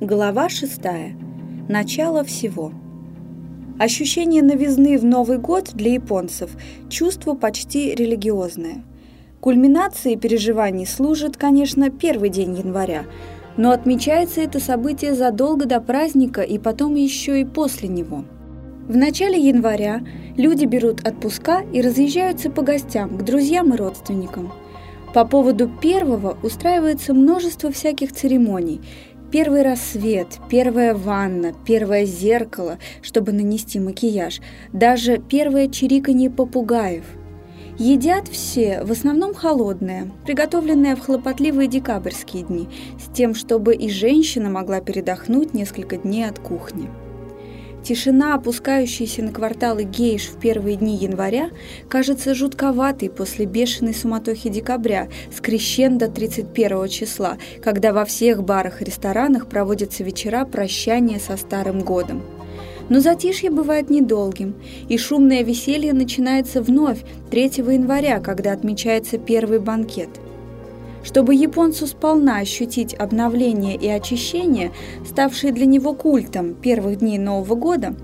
Глава 6. Начало всего. Ощущение новизны в Новый год для японцев – чувство почти религиозное. Кульминацией переживаний служит, конечно, первый день января, но отмечается это событие задолго до праздника и потом еще и после него. В начале января люди берут отпуска и разъезжаются по гостям, к друзьям и родственникам. По поводу первого устраивается множество всяких церемоний – Первый рассвет, первая ванна, первое зеркало, чтобы нанести макияж, даже первое чириканье попугаев. Едят все в основном холодное, приготовленное в хлопотливые декабрьские дни, с тем, чтобы и женщина могла передохнуть несколько дней от кухни. Тишина, опускающаяся на кварталы гейш в первые дни января, кажется жутковатой после бешеной суматохи декабря с крещендо 31 числа, когда во всех барах и ресторанах проводятся вечера прощания со Старым годом. Но затишье бывает недолгим, и шумное веселье начинается вновь 3 января, когда отмечается первый банкет – чтобы японцу сполна ощутить обновление и очищение, ставшие для него культом первых дней Нового года,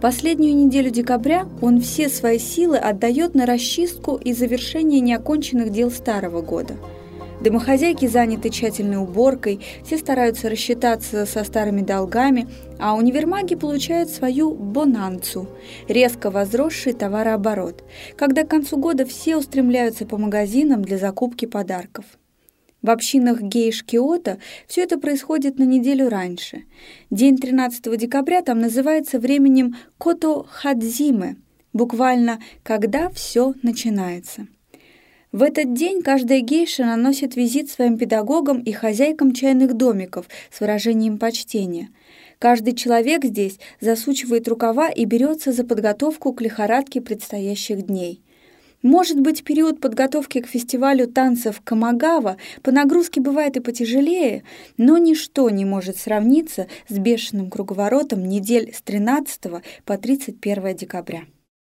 последнюю неделю декабря он все свои силы отдает на расчистку и завершение неоконченных дел Старого года. Домохозяйки заняты тщательной уборкой, все стараются рассчитаться со старыми долгами, а универмаги получают свою бонанцу – резко возросший товарооборот, когда к концу года все устремляются по магазинам для закупки подарков. В общинах гейш Киото все это происходит на неделю раньше. День 13 декабря там называется временем Кото Хадзиме, буквально «когда все начинается». В этот день каждая гейша наносит визит своим педагогам и хозяйкам чайных домиков с выражением почтения. Каждый человек здесь засучивает рукава и берется за подготовку к лихорадке предстоящих дней. Может быть, период подготовки к фестивалю танцев Камагава по нагрузке бывает и потяжелее, но ничто не может сравниться с бешеным круговоротом недель с 13 по 31 декабря.